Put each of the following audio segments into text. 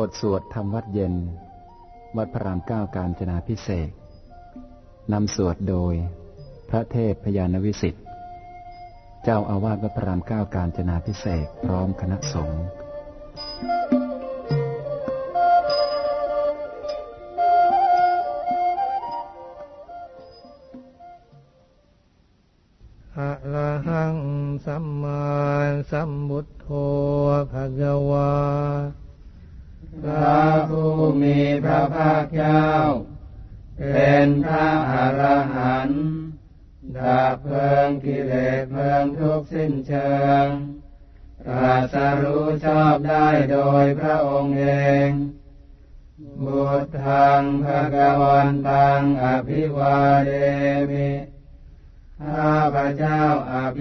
บทสวดธรรมวัดเย็น วัดพระรามเก้าการจนาพิเศษนำสวดโดย พระเทพพยานวิสิทธิ์ เจ้าอาวาสวัดพระรามเก้าการจนาพิเศษพร้อมคณะสงฆ์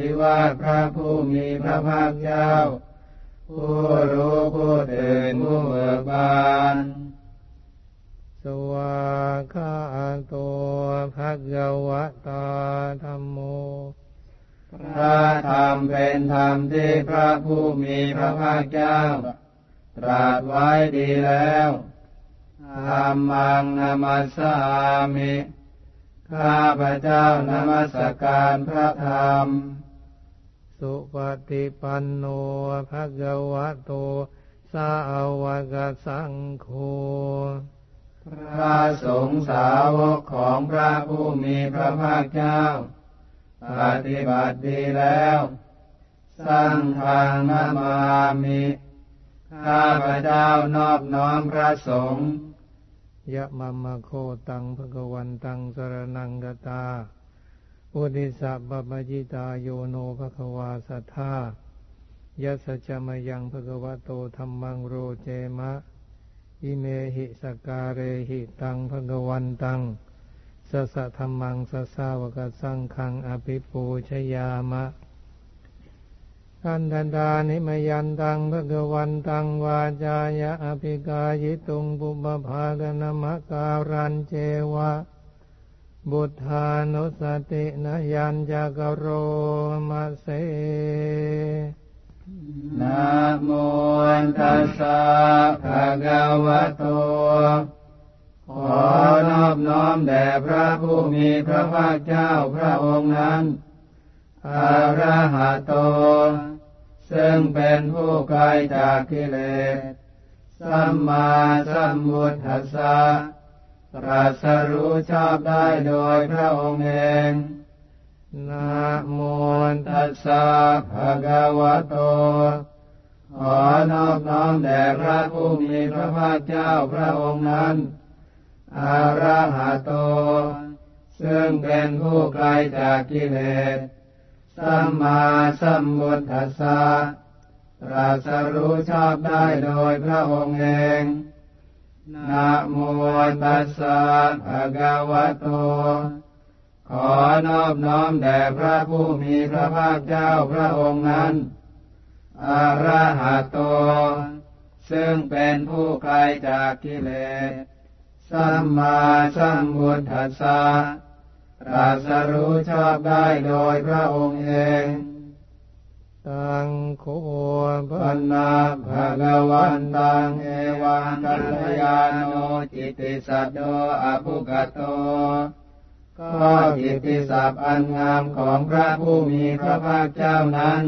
อภิวาพระผู้มีพระภาคเจ้า ผู้รู้ผู้ตื่นผู้เบิกบาน สวากขาโตภะคะวะตาธรรมโม พระธรรมเป็นธรรมที่พระผู้มีพระภาคเจ้า ตรัสไว้ดีแล้วธรรมังนามัสสามิข้าพระเจ้านมัสการพระธรรม สุปฏิปันโนภะคะวะโตสาวกสังโฆพระสงฆ์สาวกของพระผู้มีพระภาคเจ้า ปฏิบัติดีแล้ว สร้างทางนามามิข้าพระเจ้านอบน้อมพระสงฆ์ยะมัมมะโคตังภะคะวันตังสรนังกตา อุติสัพปปจิตาโยโนภะคะวาสัทธายัสสะจมยังภะคะวะโตธัมมังโรเจมะ อิเมหิสการเรหิตังภะคะวันตังสสะธัมมังสสาวกสังฆังอภิปูชยามะขันธันดานิมยันตังภะคะวันตังวาจายะอภิกายิตุงปุปภากนมะการันเจวะ บุทธานุสตินยัญจักโรมาเสนะโมตัสสะภะคะวะโต ขอนอบน้อมแด่พระผู้มีพระภาคเจ้าพระองค์นั้นอะระหะโต ซึ่งเป็นผู้ไกลจากกิเลส สัมมาสัมพุทธัสสะ ตรัสรู้ชอบได้โดยพระองค์เองนะโมตัสสะภะคะวะโต ขอนอบน้อมแด่พระผู้มีพระภาคเจ้าพระองค์นั้นอะระหะโต ซึ่งเป็นผู้ไกลจากกิเลส สัมมาสัมพุทธัสสะตรัสรู้ชอบได้โดยพระองค์เอง นะโมตัสสะภะคะวะโต ขอนอบน้อมแด่พระผู้มีพระภาคเจ้าพระองค์นั้น อะระหะโต ซึ่งเป็นผู้ไกลจากกิเลส สัมมาสัมพุทธัสสะตรัสรู้ชอบได้โดยพระองค์เอง ตังโคปันนาภะคะวันตังเอวังกัลยาโนจิตติสัตโตอภุกตโตก็จิตติศัพอันงามของพระผู้มีพระภาคเจ้านั้น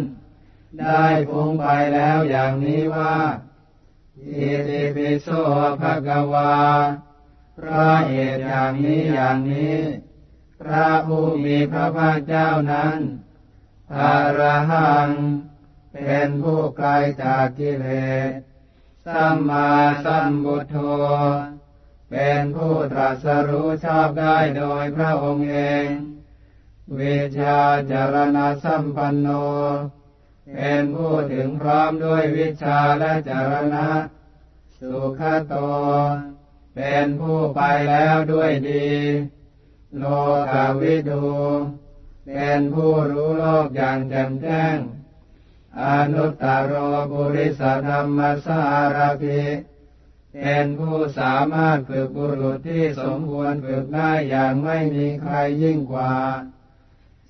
ได้ฟุ้งไปแล้วอย่างนี้ว่าอิติปิโสภะคะวาพระเหตุอย่างนี้อย่างนี้ พระผู้มีพระภาคเจ้านั้น อรหัง เป็นผู้ไกลจากกิเลส สัมมาสัมพุทโธ เป็นผู้ตรัสรู้ชอบได้โดยพระองค์เองวิชาจารณะสัมปันโน เป็นผู้ถึงพร้อมด้วยวิชาและจารณะ สุขโต เป็นผู้ไปแล้วด้วยดี โลกาวิดู เป็นผู้รู้โลกอย่างแจ่มแจ้ง อนุตตรโรปุริสธรรมสารพิเป็นผู้สามารถฝึกบุรุษที่สมควรฝึกได้อย่างไม่มีใครยิ่งกว่า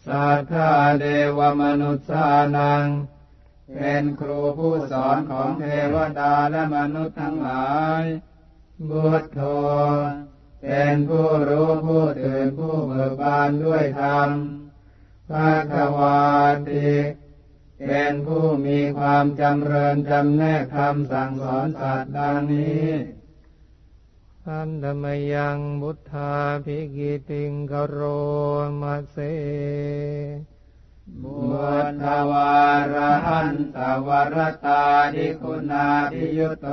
สัทธาเดวมนุษย์สานัง เป็นครูผู้สอนของเทวดาและมนุษย์ทั้งหลายบุตโธเป็นผู้รู้ผู้ตื่นผู้เบิกบานด้วยธรรม ภาควาติเป็นผู้มีความจำเริญจำแนกคำสั่งสอนสัตว์ดังนี้อันธรรมยังบุทธาภิกิติงกโรมาเสบุตธวารหันตวรตาดิคุณาภิยุโต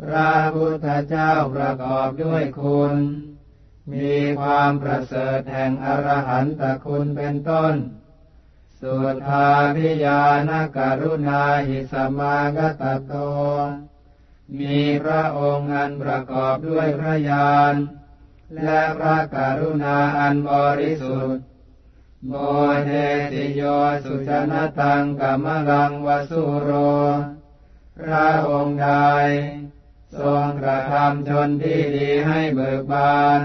พระพุทธเจ้าประกอบด้วยคุณ มีความประเสริฐแห่งอรหันตคุณเป็นต้น สุทาพิยานการุณาหิสมากตโต มีพระองค์อันประกอบด้วยพระญาณ และพระการุณาอันบริสุทธิ์โมเทติโยสุชนะตังกัมลังวสุโร พระองค์ใดทรงกระทำชนที่ดีให้เบิกบาน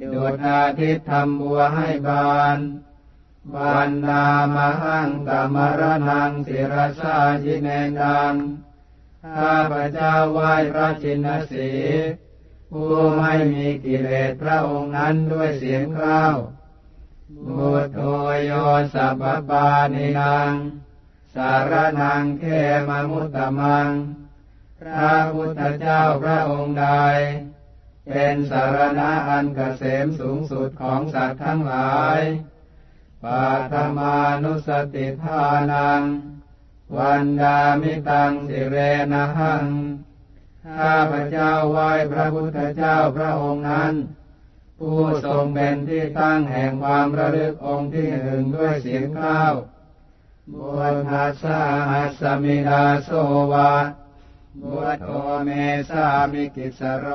ดุจอาทิตย์ทำบัวให้บานวันนามหังตมรนังศิรชาจิเนดังข้าพระเจ้าไหว้พระชินสีผู้ไม่มีกิเลสพระองค์นั้นด้วยเสียงกล้าวบุตโโยสัพปานินางสารนังเขมมุตตมัง พระพุทธเจ้าพระองค์ใด เป็นสารณะอันกเกษมสูงสุดของสัตว์ทั้งหลายปะฐะมานุสสะติฏฐานัง วันทามิตังสิเรนะหัง ข้าพระเจ้าไหว้พระพุทธเจ้าพระองค์นั้น ผู้ทรงเป็นที่ตั้งแห่งความระลึกองค์ที่หนึ่งด้วยเศียรเกล้า พุทธัสสาหัสมิ ทาโสวะ พุทโธ เมสามิกิสสะโร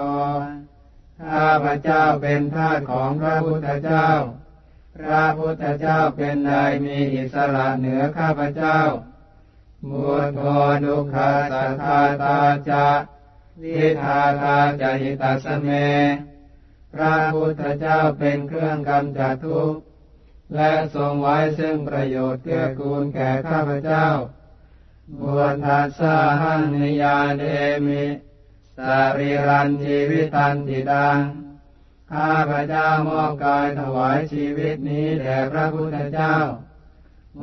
ข้าพระเจ้าเป็นทาสของพระพุทธเจ้า พระพุทธเจ้าเป็นนายมีอิสระเหนือข้าพเจ้าบุตโนุขะสัทธาตาจะวิทาตาจหิตัสเม พระพุทธเจ้าเป็นเครื่องกำจัดทุกข์ และทรงไว้ซึ่งประโยชน์เกื้อกูลแก่ข้าพเจ้าบุทัสสะหันนิยาเดมิ สริรันชีวิตันติดัง ข้าพระเจ้ามอบกายถวายชีวิตนี้แด่พระพุทธเจ้า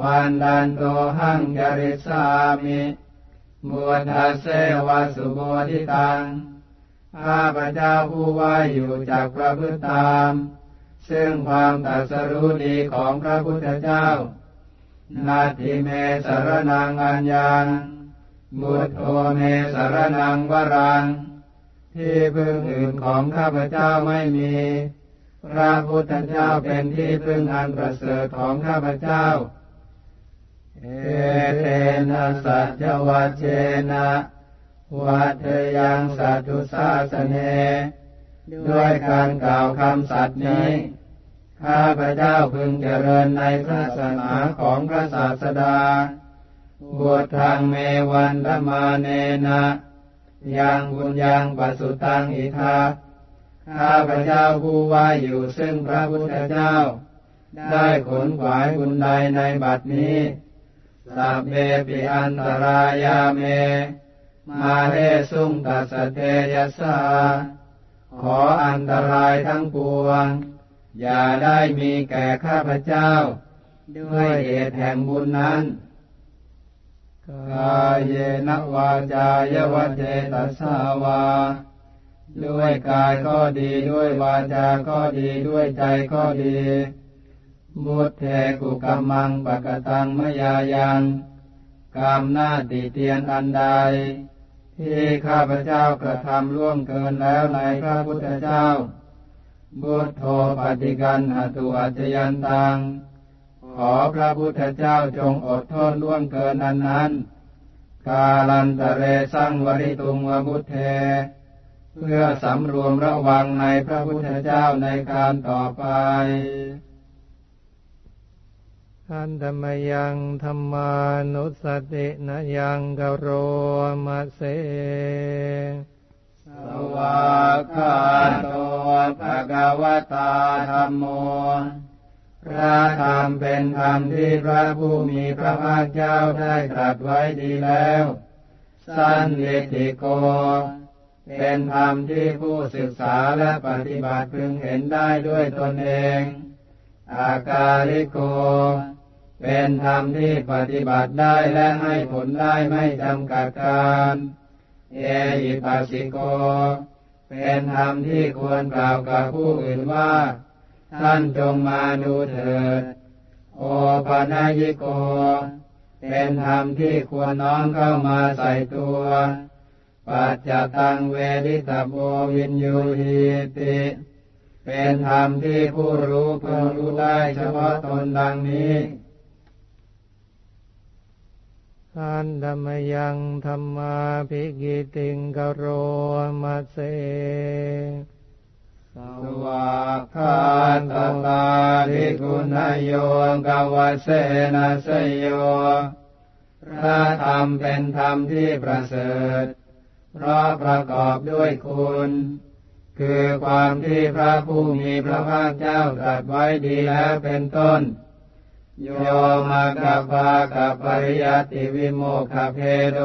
วันดันโตหังจริสามิบุทัสเสวสุโบทิตัง ข้าพระเจ้าผู้ว่าอยู่จากพระพุทธธรรมซึ่งความตรัสรู้ดีของพระพุทธเจ้า นาทิเมสารนังอัญญัง บุตโธเมสารนังวรัง ที่พึ่งอื่นของข้าพเจ้าไม่มี พระพุทธเจ้าเป็นที่พึ่งอันประเสริฐของข้าพเจ้า เอเทนะสัจวัเชนะวัตยังสัตุสาสเน ด้วยการกล่าวคำสัตย์นี้ ข้าพเจ้าพึงเจริญในพระศาสนาของพระศาสดา บวชทางเมวันธมาเนนะยังบุญยังปัสุตังอิทาข้าพระเจ้าผู้ว่าอยู่ซึ่งพระพุทธเจ้า ได้ขนขวายบุญใดในบัดนี้สัพเบปิอันตรายาเม มาเฮสุงตัสเตยสาขออันตรายทั้งปวง อย่าได้มีแก่ข้าพเจ้า ด้วยเหตุแห่งบุญนั้น กายเยนวาจายวเจตสาวา ด้วยกายก็ดีด้วยวาจา ก็ดีด้วยใจก็ดีมุตเทกุกรรมังปะกตังมยายังกรรมหน้าติเตียนอันใด ที่ข้าพเจ้ากระทำล่วงเกินแล้วในพระพุทธเจ้า บุตโธปฏิกันหตุอัจยันตัง ขอพระพุทธเจ้าจงอดทนล่วงเกินนั้นนั้นกาลันตะเรสังวริตุงวบุตเท เพื่อสำรวมระวังในพระพุทธเจ้าในการต่อไปอันธรรมยังธรรมานุสตินยังกโรมาเสสวากาโตภะคะวตาธรรมโม พระธรรมเป็นธรรมที่พระผู้มีพระภาคเจ้าได้ตรัสไว้ดีแล้ว สันนิติโก เป็นธรรมที่ผู้ศึกษาและปฏิบัติพึงเห็นได้ด้วยตนเอง อากาลิโก เป็นธรรมที่ปฏิบัติได้และให้ผลได้ไม่จำกัดการ เอหิปัสสิโก เป็นธรรมที่ควรกล่าวกับผู้อื่นว่า ท่านจงมาดูเถิด โอปนายิโก เป็นธรรมที่ควรน้อมเข้ามาใส่ตัว ปัจจตังเวริตาโบวินยูหิติ เป็นธรรมที่ผู้รู้เพิ่งรู้ได้เฉพาะตนดังนี้อันธรรมยังธรรมาภิกิติงกโรมาเส วากขาตตาทิคุณโยกวเสนาสโย พระธรรมเป็นธรรมที่ประเสริฐ เพราะประกอบด้วยคุณ คือความที่พระผู้มีพระภาคเจ้าตรัสไว้ดีแล้วเป็นต้น โยมากับภากับปริยติวิโมกขเพโด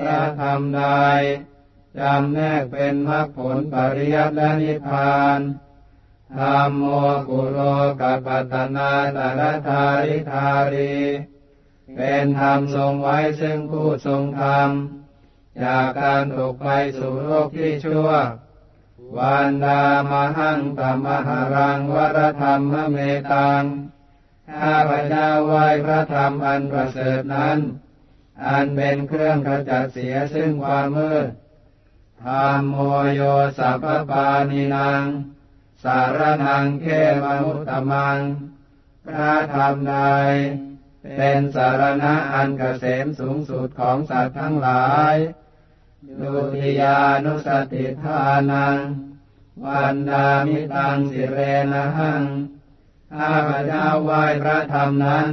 พระธรรมใด จำแนกเป็นมรรคผลปริยัติและนิพพานธรรมโมกุโลกัปตนาตระธาริธารี เป็นธรรมทรงไว้ซึ่งผู้ทรงธรรม จากการตกไปสู่โลกที่ชั่ว วันดามหังธรรมหารังวรธรรมเมตังข้าพเจ้าไหว้พระธรรมอันประเสริฐนั้น อันเป็นเครื่องขจัดเสียซึ่งความมืด ธรรมโมโยสัพปานินางสารนังเขมมุตตมัง พระธรรมใดเป็นสารณะอันเกษมสูงสุดของสัตว์ทั้งหลายดุติยานุสติทานัง วันดามิตังสิเรนะหังข้าพเจ้าไหว้พระธรรมนั้น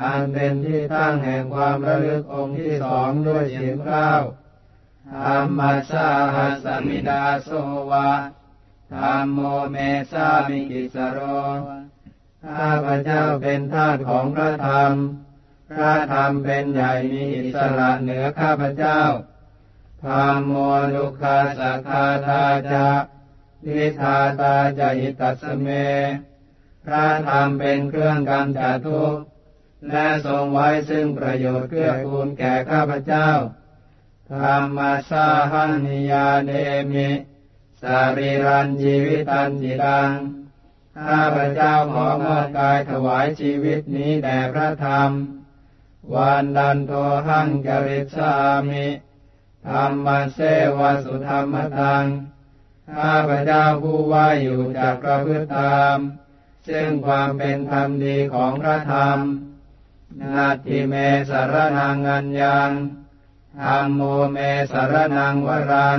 อันเป็นที่ตั้งแห่งความระลึกองค์ที่สองด้วยเสียงข้า ธัมมัสสาหัสมิ ทาโสวะธัมโมเมสามิกิสสะโร ข้าพเจ้าเป็นทาสของพระธรรม พระธรรมเป็นใหญ่มีอิสระเหนือข้าพเจ้าธัมโม ทุกขัสสะ ฆาตาจะ วิธาตาจะหิตัสสะ เม พระธรรมเป็นเครื่องกำจัดทุกข์และทรงไว้ซึ่งประโยชน์เกื้อกูลแก่ข้าพเจ้า ธรรมสาหันิยาเนมิสรีรันชีวิตันจิดังข้าพระเจ้าขอมอบกายถวายชีวิตนี้แด่พระธรรม วันดันโทหังกริชามิธรรมเสวสุธรรมตัง ข้าพระเจ้าผู้ว่าอยู่จากพระพุทธธรรม ซึ่งความเป็นธรรมดีของพระธรรม นาทิเมสารนังอัญญัง ธรรมโมเมสารนังวรัง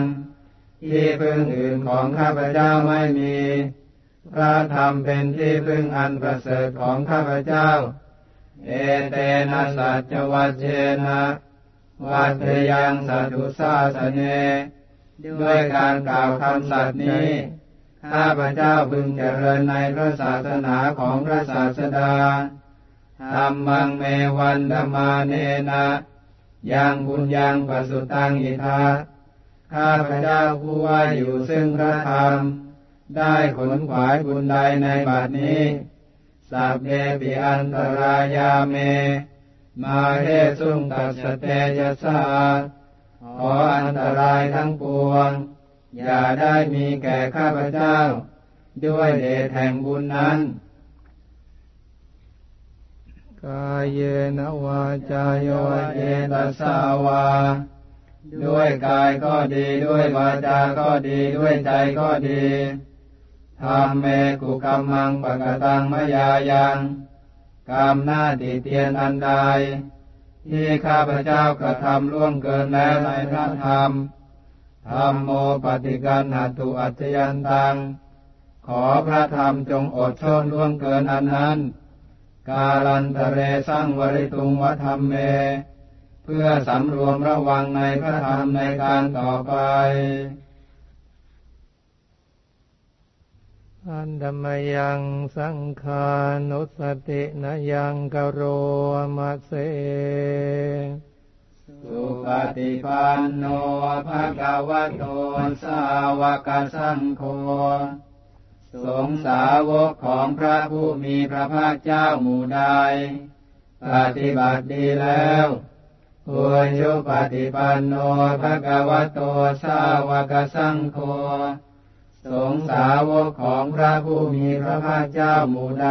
ที่พึ่งอื่นของข้าพเจ้าไม่มี พระธรรมเป็นที่พึ่งอันประเสริฐของข้าพเจ้า เอเตนะสัจวัจเจนะวัตยังสัตุสาสเน ด้วยการกล่าวคำสัตย์นี้ ข้าพเจ้าพึงเจริญในพระศาสนาของพระศาสดาธรรมังเมวันธมาเนนะ ยังบุญยังปัสุตังอิทาข้าพระเจ้าผู้ว่าอยู่ซึ่งพระธรรม ได้ขนขวายบุญใดในบัดนี้ สัพเพปิอันตรายาเม มาเทสุงตัสเตยสาขออันตรายทั้งปวง อย่าได้มีแก่ข้าพเจ้า ด้วยเดชแห่งบุญนั้น กายเยนวาจาโยเยตัสาวา ด้วยกายก็ดีด้วยวาจาก็ดีด้วยใจก็ดีทำเมกุกรรมังปะกตังมยายังกรรมหน้าติเตียนอันใด ที่ข้าพเจ้ากระทำล่วงเกินแล้วในพระธรรมธรรมโมปฏิกันหตุอัจยันตัง ขอพระธรรมจงอดทนล่วงเกินอันนั้น กาลันตเรสังวริตุงวัธรรมเม เพื่อสำรวมระวังในพระธรรมในการต่อไป อันธรรมยังสังขานุสตินยังกโรมัสเสสุปฏิปันโนภะคะวะโตสาวกสังโฆ สงสาวกของพระผู้มีพระภาคเจ้าหมู่ใดปฏิบัติดีแล้วควรยุปฏิปันโนภะคะวโตสาวกสังโฆสงสาวกของพระผู้มีพระภาคเจ้าหมู่ใด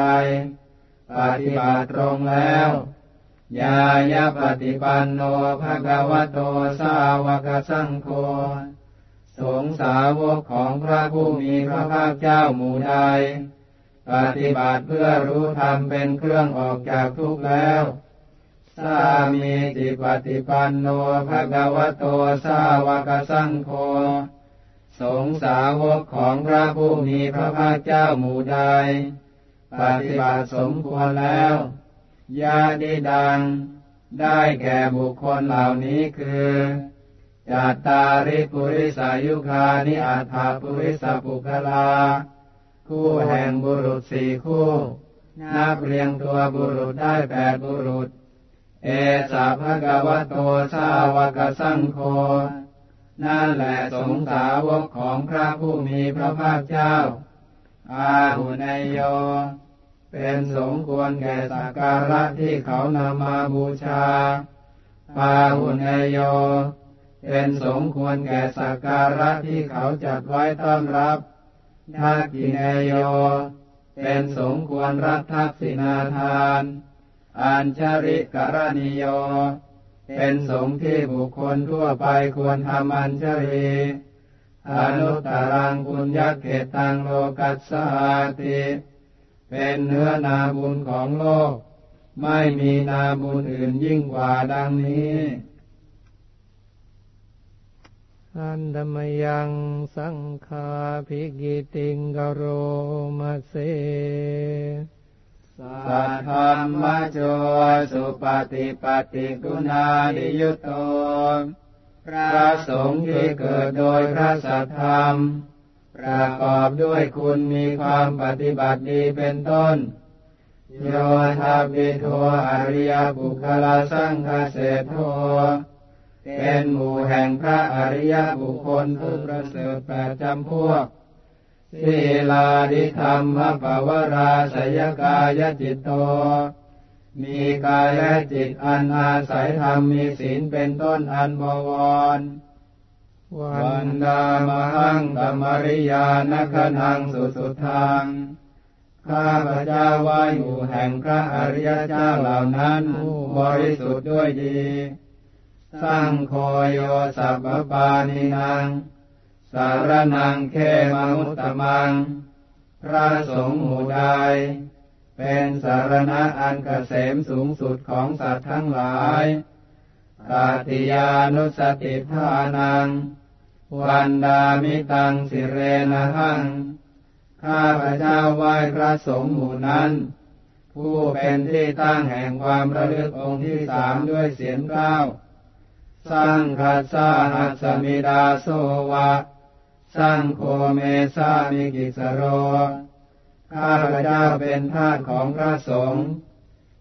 ปฏิบัติตรงแล้วยายาปฏิปันโนภะคะวโตสาวกสังโฆ สงสาวกของพระผู้มีพระภาคเจ้าหมู่ใดปฏิบัติเพื่อรู้ธรรมเป็นเครื่องออกจากทุกข์แล้วสามีจิปฏิปันโนภะคะวะโตสาวกสังโฆสงสาวกของพระผู้มีพระภาคเจ้าหมู่ใดปฏิบัติสมควรแล้วญาติดัง ได้แก่บุคคลเหล่านี้คือ จัตตาริปุริสายุคานิอัฏฐาปุริสปุคลา คู่แห่งบุรุษสี่คู่นับเรียงตัวบุรุษได้แปดบุรุษ เอสาภะกวะโตสาวกสังโฆนั่นแหละสงสาวกของพระผู้มีพระภาคเจ้า อาหุนยโย เป็นสมควรแก่สักการะที่เขานำมาบูชา ปาหุนโย เป็นสมควรแก่สักการะที่เขาจัดไว้ต้อนรับทักกินโย เป็นสมควรรับทักษินาทาน อัญชริกรณิโย เป็นสงที่บุคคลทั่วไปควรทำอัญชรีอนุตตรังปุญญเกตังโลกัสสาติ เป็นเนื้อนาบุญของโลก ไม่มีนาบุญอื่นยิ่งกว่าดังนี้ อันธรรมยังสังฆาภิกิติงกโรมาเสสัทธรรมโจสุปฏิปฏิกุณาดิยุตโต พระสงฆ์ที่เกิดโดยพระสัทธรรม ประกอบด้วยคุณมีความปฏิบัติดีเป็นต้น โยธาปิโทอริยบุคลาสังฆเสโท เป็นหมู่แห่งพระอริยบุคคลผู้ประเสริฐแปดจำพวกศีลาดิธรรมปวราสยกายจิตโต มีกายและจิตอันอาศัยธรรมมีศีลเป็นต้นอันบวร วันดามหังตมริยานคนังสุสุทังข้าพเจ้าว่าอยู่แห่งพระอริยเจ้าเหล่านั้นบริสุทธิ์ด้วยดี สร้างโคโยสัพปานินางสารนังเคมมุตตมัง พระสงฆ์หมู่ใดเป็นสารณะอันเกษมสูงสุดของสัตว์ทั้งหลายตาติยานุสติทานัง วันดามิตังสิเรนะหัง ข้าพระเจ้าไหว้พระสงฆ์หมู่นั้น ผู้เป็นที่ตั้งแห่งความระลึกองค์ที่สามด้วยเสียงเก้า สร้างคาสาหัสมิดาโสวะสร้างโคเมสามิกิสโร ข้าพระเจ้าเป็นทาสของพระสงฆ์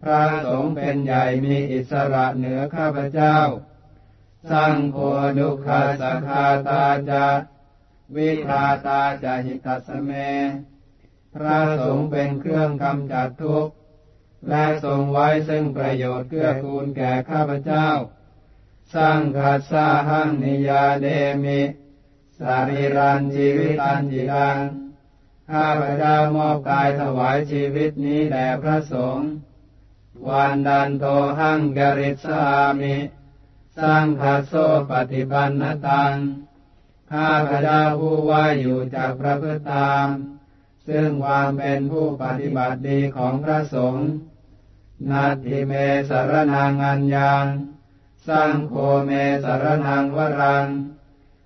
พระสงฆ์เป็นใหญ่มีอิสระเหนือข้าพระเจ้า สังโฆดุขาสคาตาจาวิทาตาจาหิตัสเม พระสงฆ์เป็นเครื่องกำจัดทุกข์ และทรงไว้ซึ่งประโยชน์เกื้อกูลแก่ข้าพเจ้า สร้างคัสสาหังนิยาเดมิสรีรันชีวิตันจิรังข้าพเจ้ามอบกายถวายชีวิตนี้แด่พระสงฆ์วันดันโตหังกริสามิสร้างคาโซปฏิบันนตัง ข้าพเจ้าผู้ว่าอยู่จากพระพุทธตาม ซึ่งความเป็นผู้ปฏิบัติดีของพระสงฆ์นาทิเมสารนังอัญญัง สร้างโคเมสารนังวรัง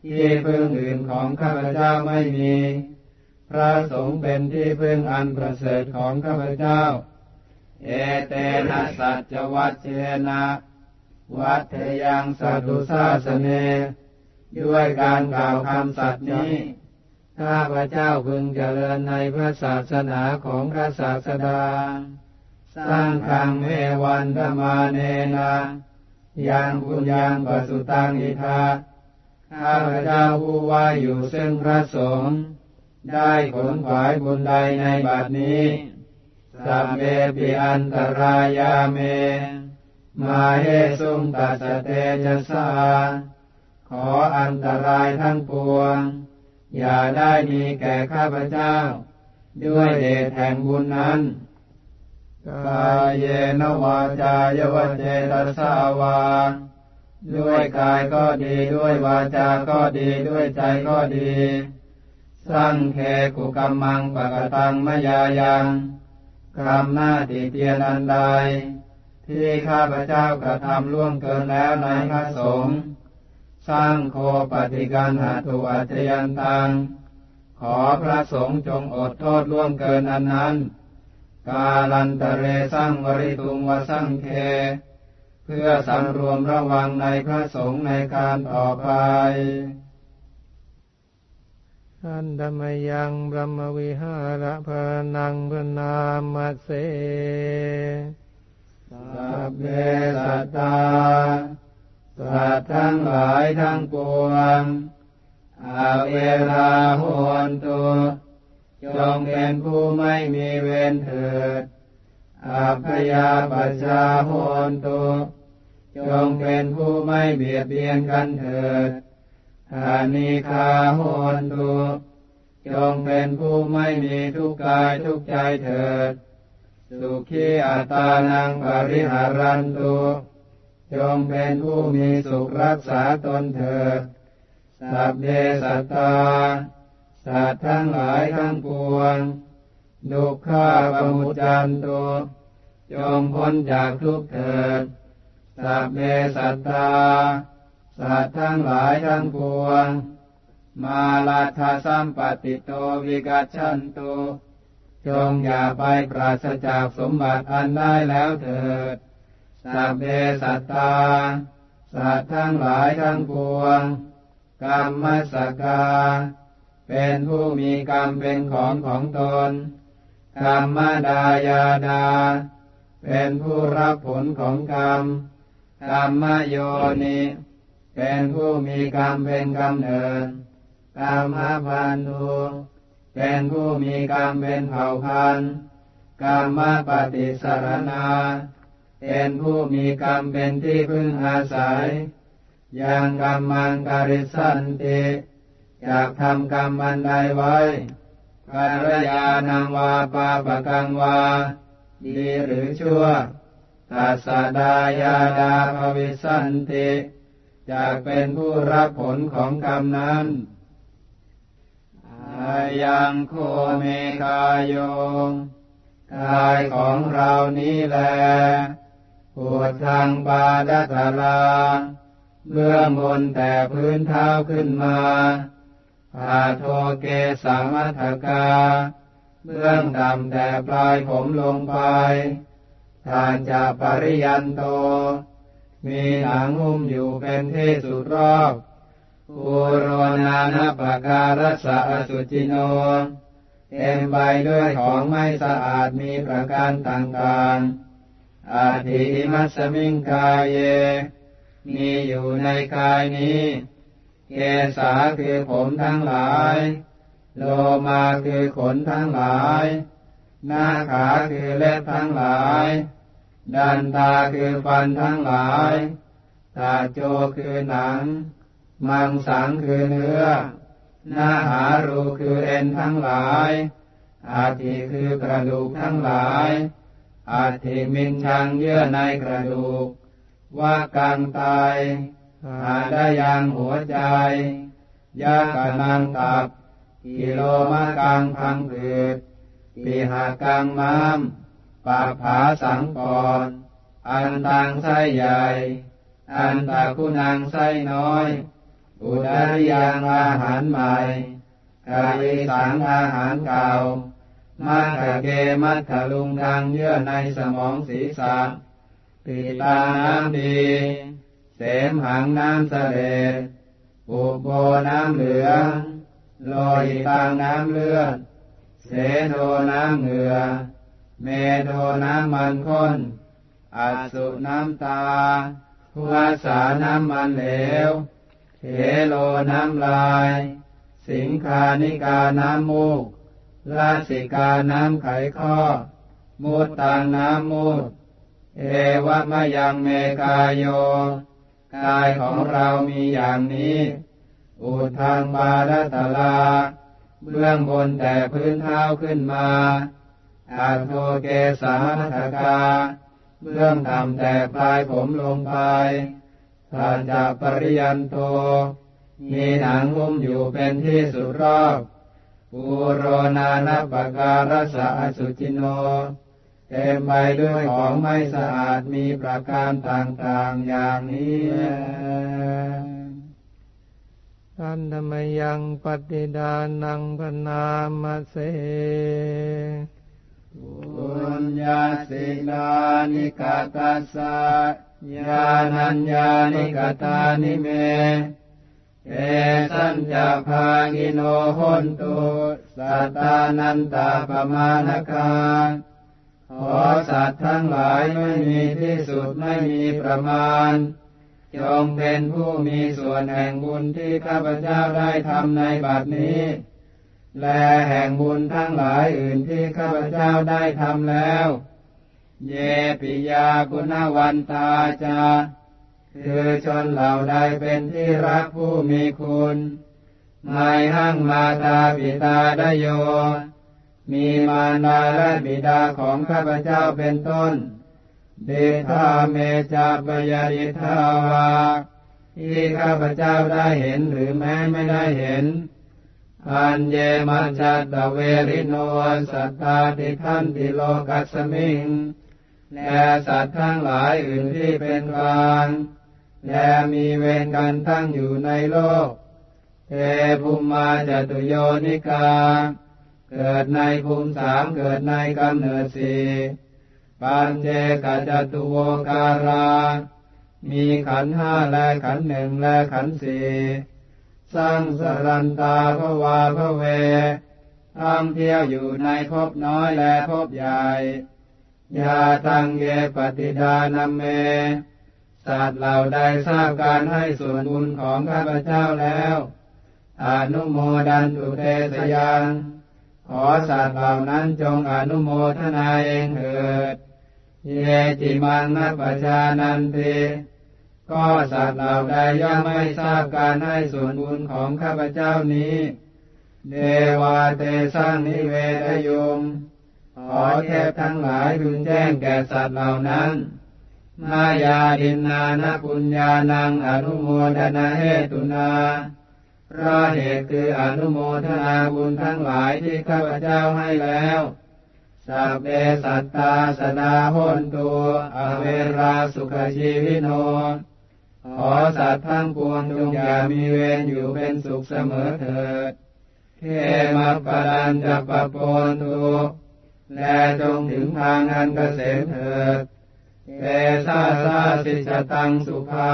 ที่พึ่งอื่นของข้าพเจ้าไม่มี พระสงฆ์เป็นที่พึ่งอันประเสริฐของข้าพเจ้า เอเตนะสัจวัตเชนะวัดเทยังสัตุสาสเนด้วยการกล่าวคำสัตย์นี้ข้าพระเจ้าพึงเจริญในพระศาสนาของพระศาสดา สร้างคังเมวันธมาเนนะ ยังบุญยังปสุตังอิทาข้าพระเจ้าผู้ว่าอยู่ซึ่งพระสงฆ์ได้ขนขวายบุญใดในบัดนี้สัพเพปิอันตรายาเม มาเฮสุงตัสเตจะสาขออันตรายทั้งปวง อย่าได้มีแก่ข้าพเจ้า ด้วยเดชแห่งบุญนั้น กายเยนวาจายวเจตสาวา ด้วยกายก็ดีด้วยวาจา ก็ดีด้วยใจก็ดี สังเคกุกรรมังปะกตังมยายังกรรมหน้าติเตียนอันใด ที่ข้าพเจ้ากระทำล่วงเกินแล้วในพระสงฆ์สร้างโคปฏิการหาตุอัจยันตัง ขอพระสงฆ์จงอดโทษล่วงเกินอันนั้น กาลันตะเรสร้างวริตุงวสังเค เพื่อสำรวมระวังในพระสงฆ์ในการต่อไปอันธรรมยังบรมวิหารพานังพนามเสสัพเพสัตตาสัตว์ทั้งหลายทั้งปวงอาเวลาโหนตุ จงเป็นผู้ไม่มีเวรเถิดอาพยาปัชาโหนตุจงเป็นผู้ไม่เบียดเบียนกันเถิดอานิคาโหนตุจงเป็นผู้ไม่มีทุกกายทุกใจเถิด สุขีอัตานังปริหารันตุจงเป็นผู้มีสุขรักษาตนเถิด สัพเพสัตตา สัตว์ทั้งหลายทั้งปวงดุขาปมุจันตุจงพ้นจากทุกข์เถิดสัพเพสัตตา สัตว์ทั้งหลายทั้งปวง มาลาทาสัมปติโตวิกัชันตุ จงอย่าไปปราศจากสมบัติอันได้แล้วเถิดสัพเพสัตตา สัตว์ทั้งหลายทั้งปวงกรรมสกา เป็นผู้มีกรรมเป็นของของตน กรรมดายาดา เป็นผู้รับผลของกรรม กรรมโยนิ เป็นผู้มีกรรมเป็นกำเนิดกรรมพันธุเป็นผู้มีกรรมเป็นเผ่าพันธุ์กรรมปฏิสารณาเป็นผู้มีกรรมเป็นที่พึ่งอาศัย ยังกรรมังการิสันติ อยากทำกรรมอันใดไว้ภรยานังวาปาปะกังวา ดีหรือชั่วตัสดายาดาภวิสันติจากเป็นผู้รับผลของกรรมนั้นอายังโคเมกายโยกายของเรานี้แลปวดทางบาดตาลาเบื้องบนแต่พื้นเท้าขึ้นมา ผาโทเกสัมัทกา เบื้องต่ำแต่ปลายผมลงไปทานจะปริยันโต มีหนังหุ้มอยู่เป็นที่สุดรอบปุโรนานปการัสอสุจิโน เต็มไปด้วยของไม่สะอาดมีประการต่างๆ อาทิมัสมิงกายเย มีอยู่ในกายนี้ เกสาคือผมทั้งหลาย โลมาคือขนทั้งหลาย หน้าขาคือเล็บทั้งหลาย ดันตาคือฟันทั้งหลายตาโจคือหนัง มังสังคือเนื้อ หน้าหารูคือเอ็นทั้งหลาย อาทิคือกระดูกทั้งหลาย อาทิมินชังเยื่อในกระดูก ว่ากังตาย หาได้ยังหัวใจยากะนังตับ กิโลมะกังพังผืดปีหากังมามปาผาสังกรอันตังไส้ใหญ่ อันตาคุณังไส้น้อย อุดริยังอาหารใหม่กาลิสังอาหารเก่ามัทเกมัทลุงทางเยื่อในสมองศีรษะปิตาน้ำดี เสมหังน้ำเสลดปุโบน้ำเหลืองโลหิตางน้ำเลือด เสโทน้ำเหงื่อเมโทน้ำมันข้นอัสุน้ำตาวสาน้ำมันเหลวเทโลน้ำลาย สิงคานิกาน้ำมูกลาสิกาน้ำไขข้อ มูดตังน้ำมูด เอวะมะยังเมกายโย กายของเรามีอย่างนี้ อุทางบาลตลา เบื้องบนแต่พื้นเท้าขึ้นมาอาโทเกสามัทกา เบื้องต่ำแต่ปลายผมลงไปสัจจะปริยันโต มีหนังหุ้มอยู่เป็นที่สุดรอบปูโรนานปการสะอสุจิโน เต็มไปด้วยของไม่สะอาดมีประการต่างๆอย่างนี้อันธรรมยังปฏิดานังพนามเสปุญญาสิลานิกาตาสะญาณัญญานิกตานิเมเอสัญจาภากิโนหนตุสัตตานันตาปมาณคา ขอสัตว์ทั้งหลายไม่มีที่สุดไม่มีประมาณ จงเป็นผู้มีส่วนแห่งบุญที่ข้าพเจ้าได้ทำในบัดนี้ และแห่งบุญทั้งหลายอื่นที่ข้าพเจ้าได้ทำแล้ว เยปิยาคุณวันตาจาคือชนเหล่าใดเป็นที่รักผู้มีคุณไม่หั่งมาตาปิตาดโย มีมารดาและบิดาของข้าพเจ้าเป็นต้น เดธาเมจาปยาริทาวาที่ข้าพเจ้าได้เห็นหรือแม้ไม่ได้เห็น อันเยมัจจัตเวริโนสัตตาติทันติโลกัสมิงและสัตว์ทั้งหลายอื่นที่เป็นกลางและมีเวรกันตั้งอยู่ในโลกเทภูมิมาจตุโยนิกา เกิดในภูมิสามเกิดในกำเนิดสี่ปัญเจกจตุโวการา มีขันห้าและขันหนึ่งและขันสี่สร้างสรันตาพระวาพระเวท่องเที่ยวอยู่ในภพน้อยและภพใหญ่ยาตังเยปฏิดานเม สัตว์เหล่าใดทราบการให้ส่วนบุญของข้าพเจ้าแล้ว อนุโมดันตุเตสยัง ขอสัตว์เหล่านั้นจงอนุโมทนาเองเถิด เยจิมังนัปชานันติก็สัตว์เหล่าใดย่อมไม่ทราบการให้ส่วนบุญของข้าพเจ้านี้ เดวาเตสังนิเวทยุมขอเทพทั้งหลายพึงแจ้งแก่สัตว์เหล่านั้น มายาดินนานาปุญญานังอนุโมทนาเหตุนา พราะเหตุคืออนุโมทนาบุญทั้งหลายที่ข้าพเจ้าให้แล้วสัพเพสัตตาสดาหนตัวอเวราสุขชีวิโน ขอสัตว์ทั้งปวงจงอย่ามีเวรอยู่เป็นสุขเสมอเถิดเทมัปปันจะปะปนตุและจงถึงทางอันเกษมเถิดเอซาซาสิจตังสุภา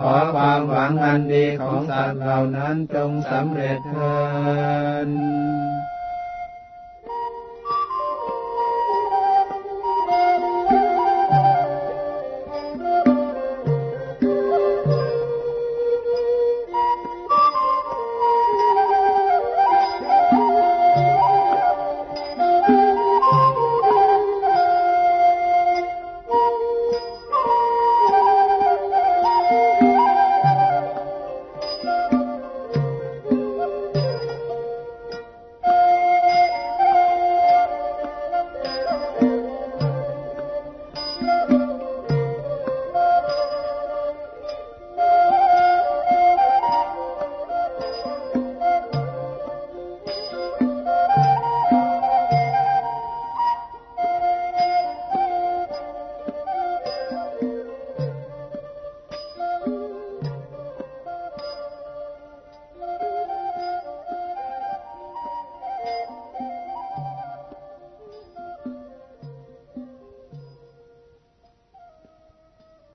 ขอความหวังอันดีของสัตว์เหล่านั้นจงสำเร็จเถิด